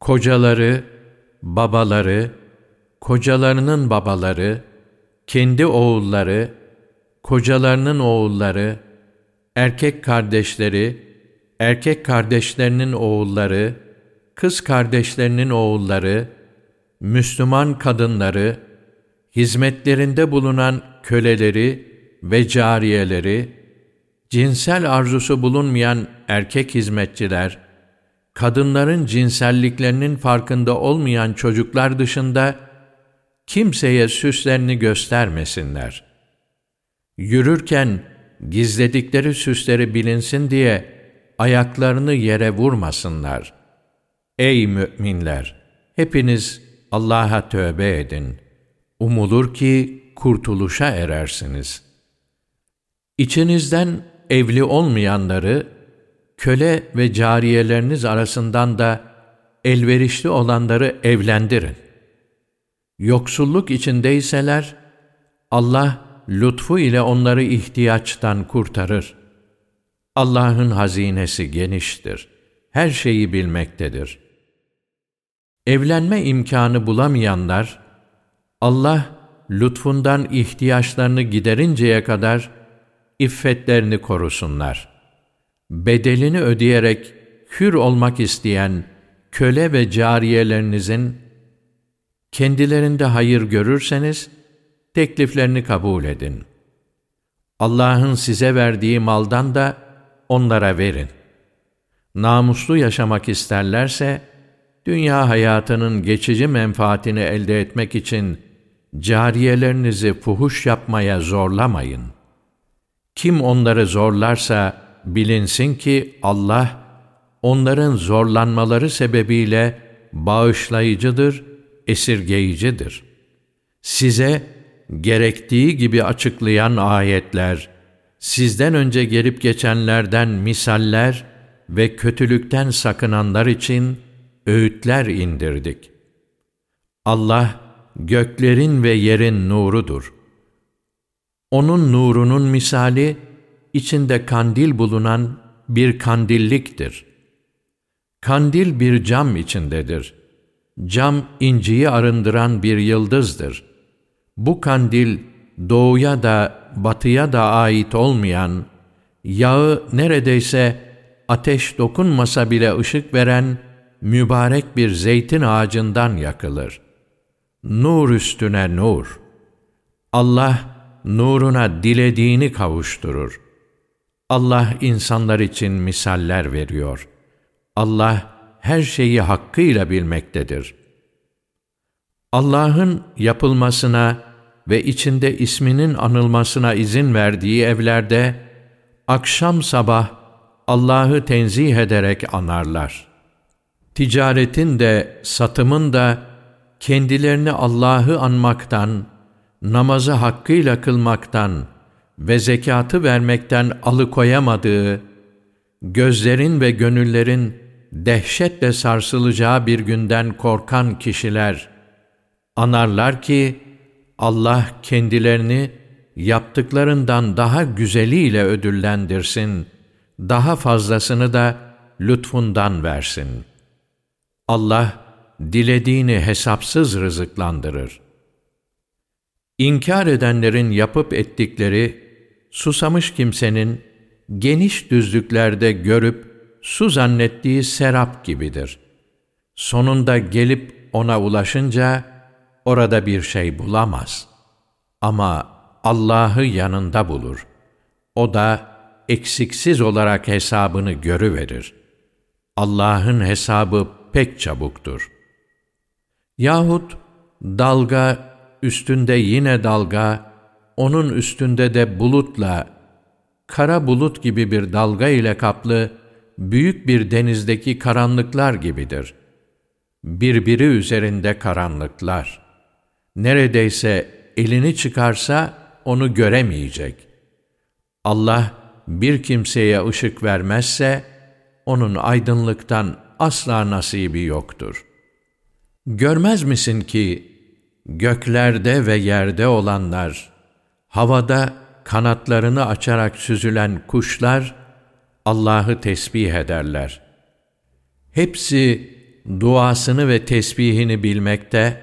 Kocaları, babaları, kocalarının babaları, kendi oğulları, kocalarının oğulları, erkek kardeşleri, erkek kardeşlerinin oğulları, kız kardeşlerinin oğulları, Müslüman kadınları, hizmetlerinde bulunan köleleri ve cariyeleri, cinsel arzusu bulunmayan erkek hizmetçiler, kadınların cinselliklerinin farkında olmayan çocuklar dışında kimseye süslerini göstermesinler. Yürürken gizledikleri süsleri bilinsin diye ayaklarını yere vurmasınlar. Ey müminler! Hepiniz Allah'a tövbe edin. Umulur ki kurtuluşa erersiniz. İçinizden evli olmayanları, köle ve cariyeleriniz arasından da elverişli olanları evlendirin. Yoksulluk içindeyseler, Allah lütfu ile onları ihtiyaçtan kurtarır. Allah'ın hazinesi geniştir. Her şeyi bilmektedir. Evlenme imkanı bulamayanlar, Allah lütfundan ihtiyaçlarını giderinceye kadar iffetlerini korusunlar. Bedelini ödeyerek hür olmak isteyen köle ve cariyelerinizin kendilerinde hayır görürseniz, tekliflerini kabul edin. Allah'ın size verdiği maldan da onlara verin. Namuslu yaşamak isterlerse, dünya hayatının geçici menfaatini elde etmek için cariyelerinizi fuhuş yapmaya zorlamayın. Kim onları zorlarsa bilinsin ki Allah, onların zorlanmaları sebebiyle bağışlayıcıdır, esirgeyicidir. Size gerektiği gibi açıklayan ayetler, sizden önce gelip geçenlerden misaller ve kötülükten sakınanlar için öğütler indirdik. Allah, göklerin ve yerin nurudur. Onun nurunun misali, içinde kandil bulunan bir kandilliktir. Kandil bir cam içindedir. Cam inciyi arındıran bir yıldızdır. Bu kandil doğuya da batıya da ait olmayan, yağı neredeyse ateş dokunmasa bile ışık veren mübarek bir zeytin ağacından yakılır. Nur üstüne nur. Allah nuruna dilediğini kavuşturur. Allah insanlar için misaller veriyor. Allah her şeyi hakkıyla bilmektedir. Allah'ın yapılmasına ve içinde isminin anılmasına izin verdiği evlerde akşam sabah Allah'ı tenzih ederek anarlar. Ticaretin de satımın da kendilerini Allah'ı anmaktan, namazı hakkıyla kılmaktan ve zekatı vermekten alıkoyamadığı, gözlerin ve gönüllerin dehşetle sarsılacağı bir günden korkan kişiler, anarlar ki Allah kendilerini yaptıklarından daha güzeliyle ödüllendirsin, daha fazlasını da lütfundan versin. Allah, dilediğini hesapsız rızıklandırır. İnkar edenlerin yapıp ettikleri, susamış kimsenin geniş düzlüklerde görüp su zannettiği serap gibidir. Sonunda gelip ona ulaşınca orada bir şey bulamaz. Ama Allah'ı yanında bulur. O da eksiksiz olarak hesabını görüverir. Allah'ın hesabı pek çabuktur. Yahut dalga üstünde yine dalga, onun üstünde de bulutla, kara bulut gibi bir dalga ile kaplı, büyük bir denizdeki karanlıklar gibidir. Birbiri üzerinde karanlıklar. Neredeyse elini çıkarsa onu göremeyecek. Allah bir kimseye ışık vermezse, onun aydınlıktan asla nasibi yoktur. Görmez misin ki, göklerde ve yerde olanlar, havada kanatlarını açarak süzülen kuşlar, Allah'ı tesbih ederler. Hepsi duasını ve tesbihini bilmekte,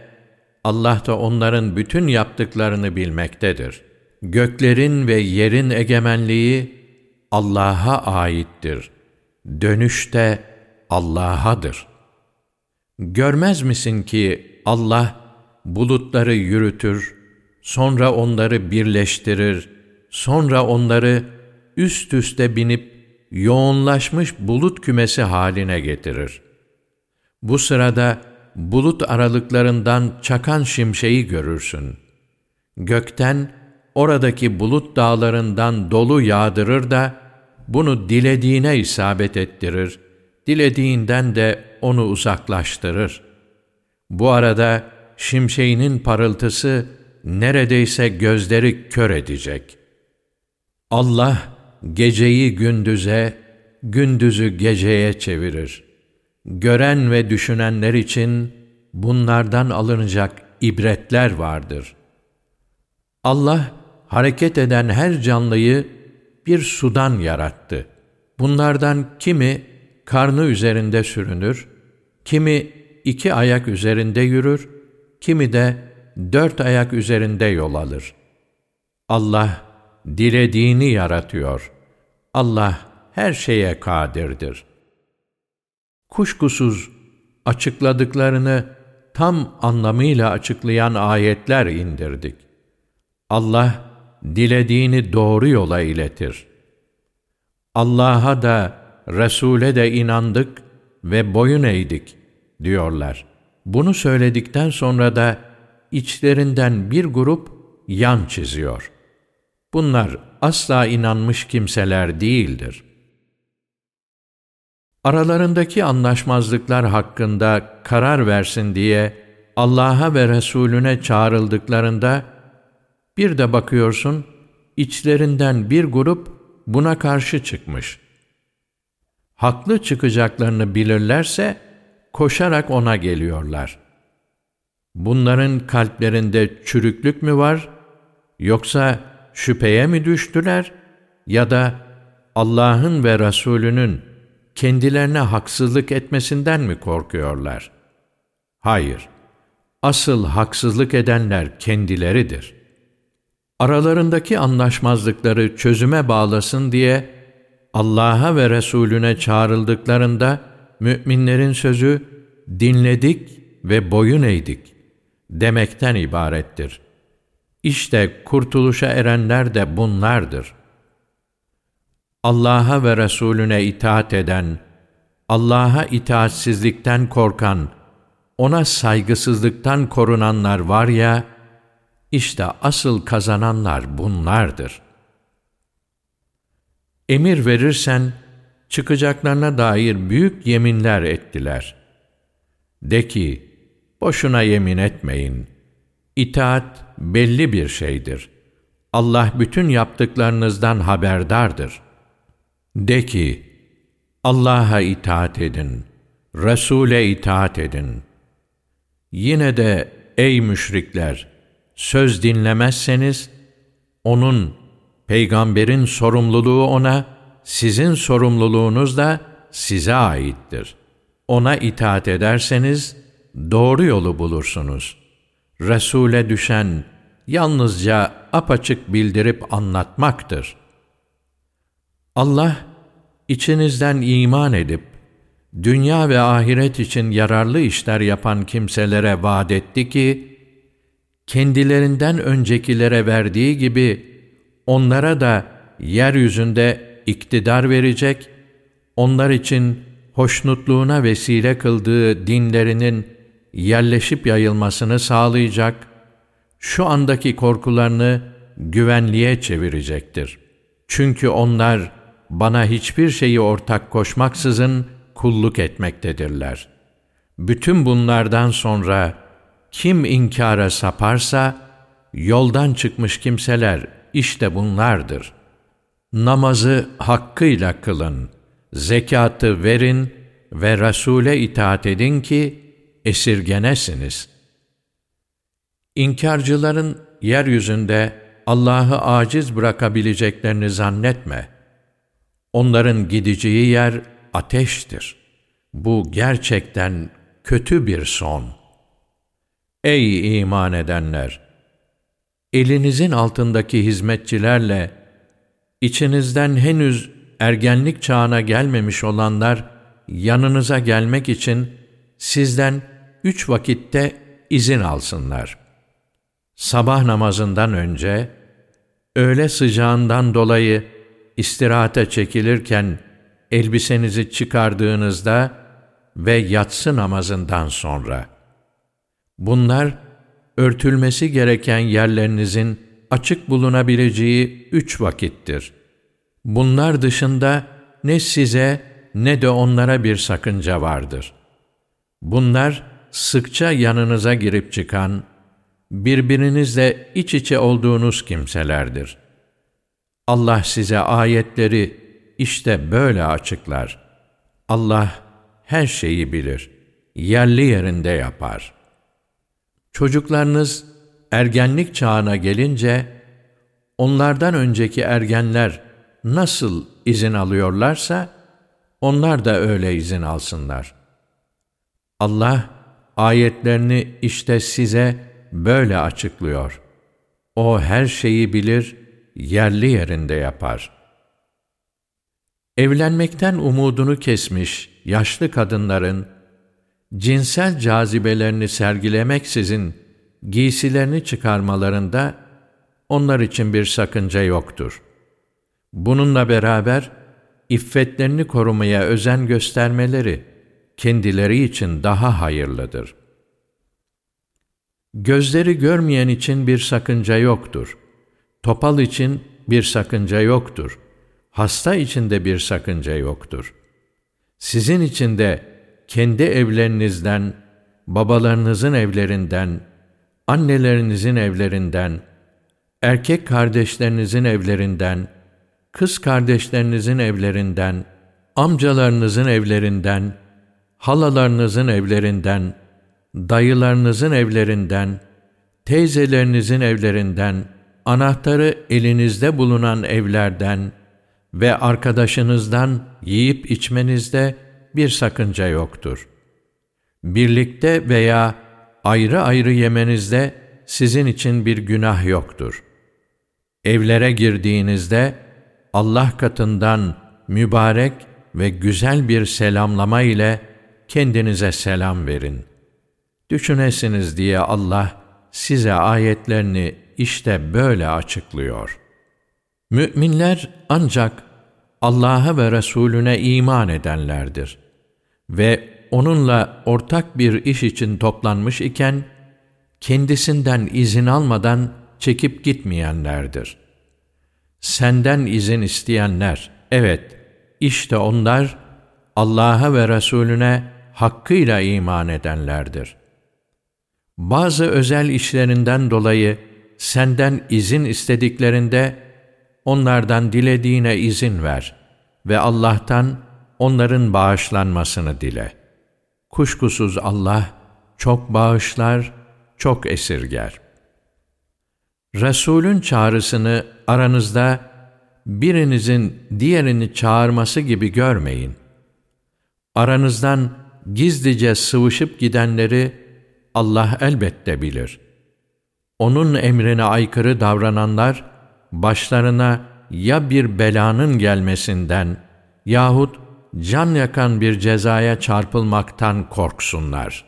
Allah da onların bütün yaptıklarını bilmektedir. Göklerin ve yerin egemenliği Allah'a aittir. Dönüş de Allah'adır. Görmez misin ki Allah bulutları yürütür, sonra onları birleştirir, sonra onları üst üste binip yoğunlaşmış bulut kümesi haline getirir. Bu sırada bulut aralıklarından çakan şimşeği görürsün. Gökten oradaki bulut dağlarından dolu yağdırır da bunu dilediğine isabet ettirir, dilediğinden de onu uzaklaştırır. Bu arada şimşeğinin parıltısı neredeyse gözleri kör edecek. Allah geceyi gündüze, gündüzü geceye çevirir. Gören ve düşünenler için bunlardan alınacak ibretler vardır. Allah hareket eden her canlıyı bir sudan yarattı. Bunlardan kimi karnı üzerinde sürünür, kimi iki ayak üzerinde yürür, kimi de dört ayak üzerinde yol alır. Allah dilediğini yaratıyor. Allah her şeye kadirdir. Kuşkusuz açıkladıklarını tam anlamıyla açıklayan ayetler indirdik. Allah dilediğini doğru yola iletir. Allah'a da Resul'e de inandık ve boyun eğdik diyorlar. Bunu söyledikten sonra da içlerinden bir grup yan çiziyor. Bunlar asla inanmış kimseler değildir. Aralarındaki anlaşmazlıklar hakkında karar versin diye Allah'a ve Resulüne çağrıldıklarında bir de bakıyorsun içlerinden bir grup buna karşı çıkmış. Haklı çıkacaklarını bilirlerse koşarak ona geliyorlar. Bunların kalplerinde çürüklük mü var yoksa şüpheye mi düştüler ya da Allah'ın ve Resulünün kendilerine haksızlık etmesinden mi korkuyorlar? Hayır, asıl haksızlık edenler kendileridir. Aralarındaki anlaşmazlıkları çözüme bağlasın diye Allah'a ve Resulüne çağrıldıklarında müminlerin sözü dinledik ve boyun eğdik demekten ibarettir. İşte kurtuluşa erenler de bunlardır. Allah'a ve Resulüne itaat eden, Allah'a itaatsizlikten korkan, ona saygısızlıktan korunanlar var ya, işte asıl kazananlar bunlardır. Emir verirsen, çıkacaklarına dair büyük yeminler ettiler. De ki, boşuna yemin etmeyin. İtaat belli bir şeydir. Allah bütün yaptıklarınızdan haberdardır. De ki, Allah'a itaat edin, Resul'e itaat edin. Yine de ey müşrikler, söz dinlemezseniz, onun, peygamberin sorumluluğu ona, sizin sorumluluğunuz da size aittir. Ona itaat ederseniz, doğru yolu bulursunuz. Resul'e düşen, yalnızca apaçık bildirip anlatmaktır. Allah, içinizden iman edip, dünya ve ahiret için yararlı işler yapan kimselere vaat etti ki, kendilerinden öncekilere verdiği gibi, onlara da yeryüzünde iktidar verecek, onlar için hoşnutluğuna vesile kıldığı dinlerinin yerleşip yayılmasını sağlayacak, şu andaki korkularını güvenliğe çevirecektir. Çünkü onlar bana hiçbir şeyi ortak koşmaksızın kulluk etmektedirler. Bütün bunlardan sonra kim inkara saparsa, yoldan çıkmış kimseler işte bunlardır. Namazı hakkıyla kılın, zekatı verin ve Resul'e itaat edin ki esirgenesiniz. İnkarcıların yeryüzünde Allah'ı aciz bırakabileceklerini zannetme. Onların gideceği yer ateştir. Bu gerçekten kötü bir son. Ey iman edenler! Elinizin altındaki hizmetçilerle içinizden henüz ergenlik çağına gelmemiş olanlar yanınıza gelmek için sizden üç vakitte izin alsınlar. Sabah namazından önce, öğle sıcağından dolayı istirahate çekilirken elbisenizi çıkardığınızda ve yatsı namazından sonra. Bunlar, örtülmesi gereken yerlerinizin açık bulunabileceği üç vakittir. Bunlar dışında ne size ne de onlara bir sakınca vardır. Bunlar sıkça yanınıza girip çıkan, birbirinizle iç içe olduğunuz kimselerdir. Allah size ayetleri işte böyle açıklar. Allah her şeyi bilir, yerli yerinde yapar. Çocuklarınız ergenlik çağına gelince, onlardan önceki ergenler nasıl izin alıyorlarsa, onlar da öyle izin alsınlar. Allah, ayetlerini işte size böyle açıklıyor. O her şeyi bilir, yerli yerinde yapar. Evlenmekten umudunu kesmiş yaşlı kadınların, cinsel cazibelerini sergilemeksizin giysilerini çıkarmalarında onlar için bir sakınca yoktur. Bununla beraber iffetlerini korumaya özen göstermeleri kendileri için daha hayırlıdır. Gözleri görmeyen için bir sakınca yoktur. Topal için bir sakınca yoktur. Hasta için de bir sakınca yoktur. Sizin için de kendi evlerinizden, babalarınızın evlerinden, annelerinizin evlerinden, erkek kardeşlerinizin evlerinden, kız kardeşlerinizin evlerinden, amcalarınızın evlerinden, halalarınızın evlerinden, dayılarınızın evlerinden, teyzelerinizin evlerinden, anahtarı elinizde bulunan evlerden ve arkadaşınızdan yiyip içmenizde bir sakınca yoktur. Birlikte veya ayrı ayrı yemenizde sizin için bir günah yoktur. Evlere girdiğinizde Allah katından mübarek ve güzel bir selamlama ile kendinize selam verin. Düşünesiniz diye Allah size ayetlerini işte böyle açıklıyor. Müminler ancak Allah'a ve Resulüne iman edenlerdir ve onunla ortak bir iş için toplanmış iken, kendisinden izin almadan çekip gitmeyenlerdir. Senden izin isteyenler, evet, işte onlar Allah'a ve Resulüne hakkıyla iman edenlerdir. Bazı özel işlerinden dolayı senden izin istediklerinde onlardan dilediğine izin ver ve Allah'tan onların bağışlanmasını dile. Kuşkusuz Allah çok bağışlar, çok esirger. Resulün çağrısını aranızda birinizin diğerini çağırması gibi görmeyin. Aranızdan gizlice sıvışıp gidenleri Allah elbette bilir. Onun emrine aykırı davrananlar, başlarına ya bir belanın gelmesinden yahut can yakan bir cezaya çarpılmaktan korksunlar.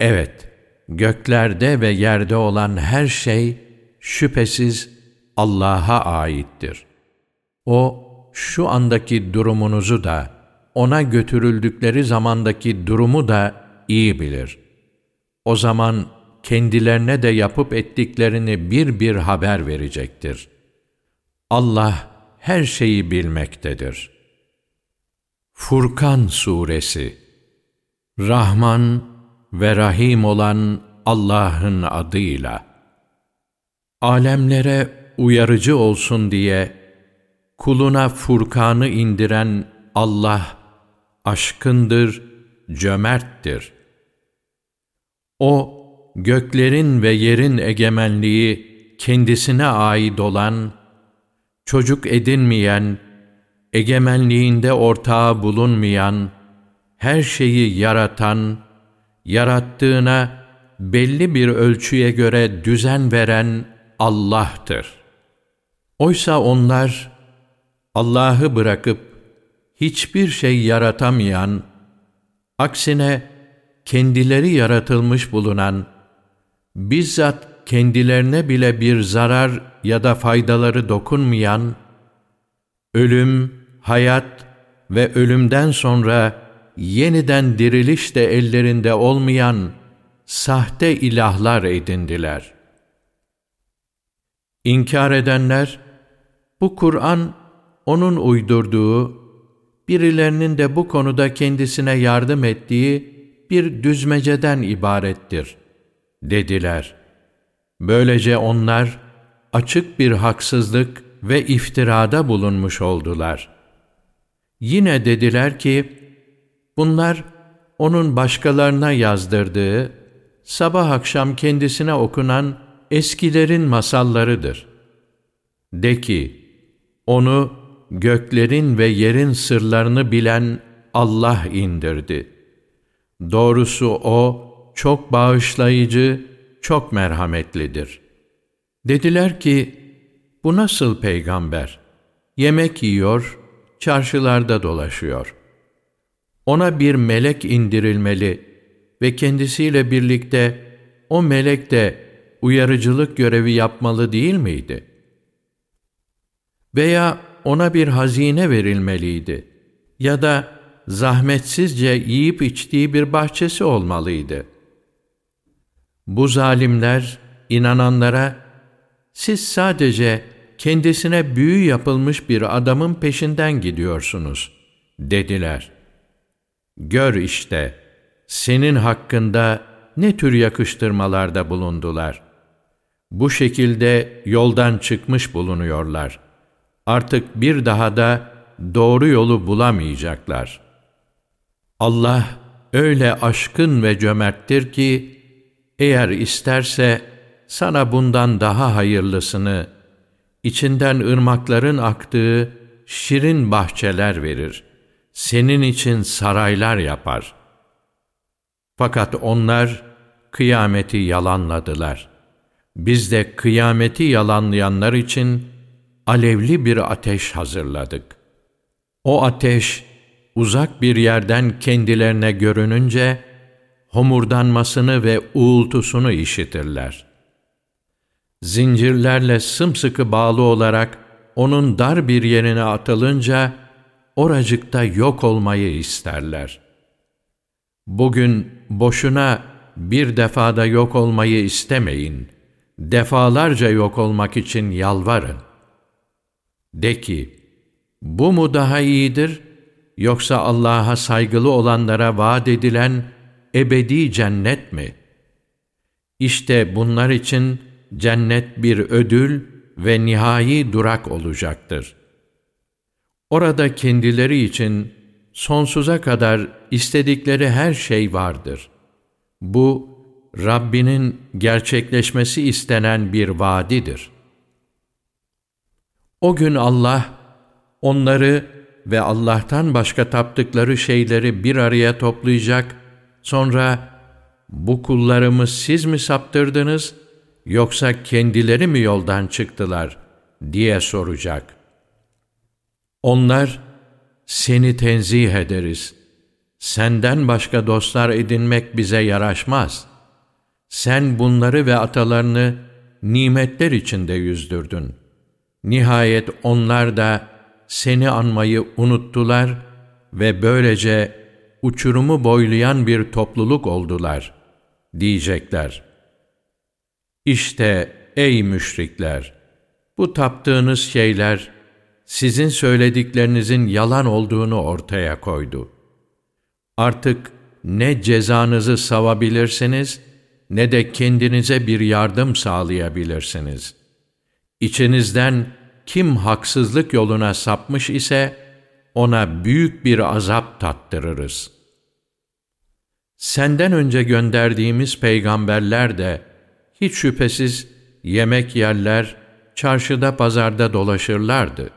Evet, göklerde ve yerde olan her şey şüphesiz Allah'a aittir. O, şu andaki durumunuzu da, ona götürüldükleri zamandaki durumu da iyi bilir. O zaman kendilerine de yapıp ettiklerini bir bir haber verecektir. Allah her şeyi bilmektedir. Furkan Suresi Rahman ve Rahim olan Allah'ın adıyla Alemlere uyarıcı olsun diye kuluna Furkan'ı indiren Allah aşkındır, cömerttir. O, göklerin ve yerin egemenliği kendisine ait olan, çocuk edinmeyen, egemenliğinde ortağı bulunmayan, her şeyi yaratan, yarattığına belli bir ölçüye göre düzen veren Allah'tır. Oysa onlar Allah'ı bırakıp hiçbir şey yaratamayan, aksine kendileri yaratılmış bulunan, bizzat kendilerine bile bir zarar ya da faydaları dokunmayan, ölüm, hayat ve ölümden sonra yeniden diriliş de ellerinde olmayan sahte ilahlar edindiler. İnkar edenler, bu Kur'an onun uydurduğu, birilerinin de bu konuda kendisine yardım ettiği bir düzmeceden ibarettir, dediler. Böylece onlar açık bir haksızlık ve iftirada bulunmuş oldular. Yine dediler ki, bunlar onun başkalarına yazdırdığı, sabah akşam kendisine okunan eskilerin masallarıdır. De ki, onu göklerin ve yerin sırlarını bilen Allah indirdi. Doğrusu O çok bağışlayıcı, çok merhametlidir. Dediler ki, bu nasıl peygamber? Yemek yiyor, çarşılarda dolaşıyor. Ona bir melek indirilmeli ve kendisiyle birlikte o melek de uyarıcılık görevi yapmalı değil miydi? Veya ona bir hazine verilmeliydi ya da zahmetsizce yiyip içtiği bir bahçesi olmalıydı. Bu zalimler inananlara siz sadece kendisine büyü yapılmış bir adamın peşinden gidiyorsunuz dediler. Gör işte senin hakkında ne tür yakıştırmalarda bulundular. Bu şekilde yoldan çıkmış bulunuyorlar. Artık bir daha da doğru yolu bulamayacaklar. Allah öyle aşkın ve cömerttir ki, eğer isterse sana bundan daha hayırlısını, içinden ırmakların aktığı şirin bahçeler verir. Senin için saraylar yapar. Fakat onlar kıyameti yalanladılar. Biz de kıyameti yalanlayanlar için alevli bir ateş hazırladık. O ateş uzak bir yerden kendilerine görününce homurdanmasını ve uğultusunu işitirler. Zincirlerle sımsıkı bağlı olarak onun dar bir yerine atılınca oracıkta yok olmayı isterler. Bugün boşuna bir defada yok olmayı istemeyin. Defalarca yok olmak için yalvarın. De ki, bu mu daha iyidir, yoksa Allah'a saygılı olanlara vaat edilen ebedi cennet mi? İşte bunlar için cennet bir ödül ve nihai durak olacaktır. Orada kendileri için sonsuza kadar istedikleri her şey vardır. Bu, Rabbinin gerçekleşmesi istenen bir vaadidir. O gün Allah, onları ve Allah'tan başka taptıkları şeyleri bir araya toplayacak, sonra bu kullarımı siz mi saptırdınız, yoksa kendileri mi yoldan çıktılar diye soracak. Onlar, seni tenzih ederiz. Senden başka dostlar edinmek bize yaraşmaz. Sen bunları ve atalarını nimetler içinde yüzdürdün. Nihayet onlar da seni anmayı unuttular ve böylece uçurumu boylayan bir topluluk oldular, diyecekler. İşte ey müşrikler! Bu taptığınız şeyler, sizin söylediklerinizin yalan olduğunu ortaya koydu. Artık ne cezanızı savabilirsiniz, ne de kendinize bir yardım sağlayabilirsiniz. İçinizden kim haksızlık yoluna sapmış ise, ona büyük bir azap tattırırız. Senden önce gönderdiğimiz peygamberler de, hiç şüphesiz yemek yerler, çarşıda pazarda dolaşırlardı.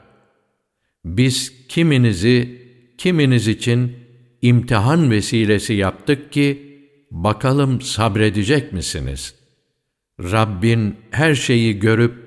Biz kiminizi, kiminiz için imtihan vesilesi yaptık ki, bakalım sabredecek misiniz? Rabbin her şeyi görüp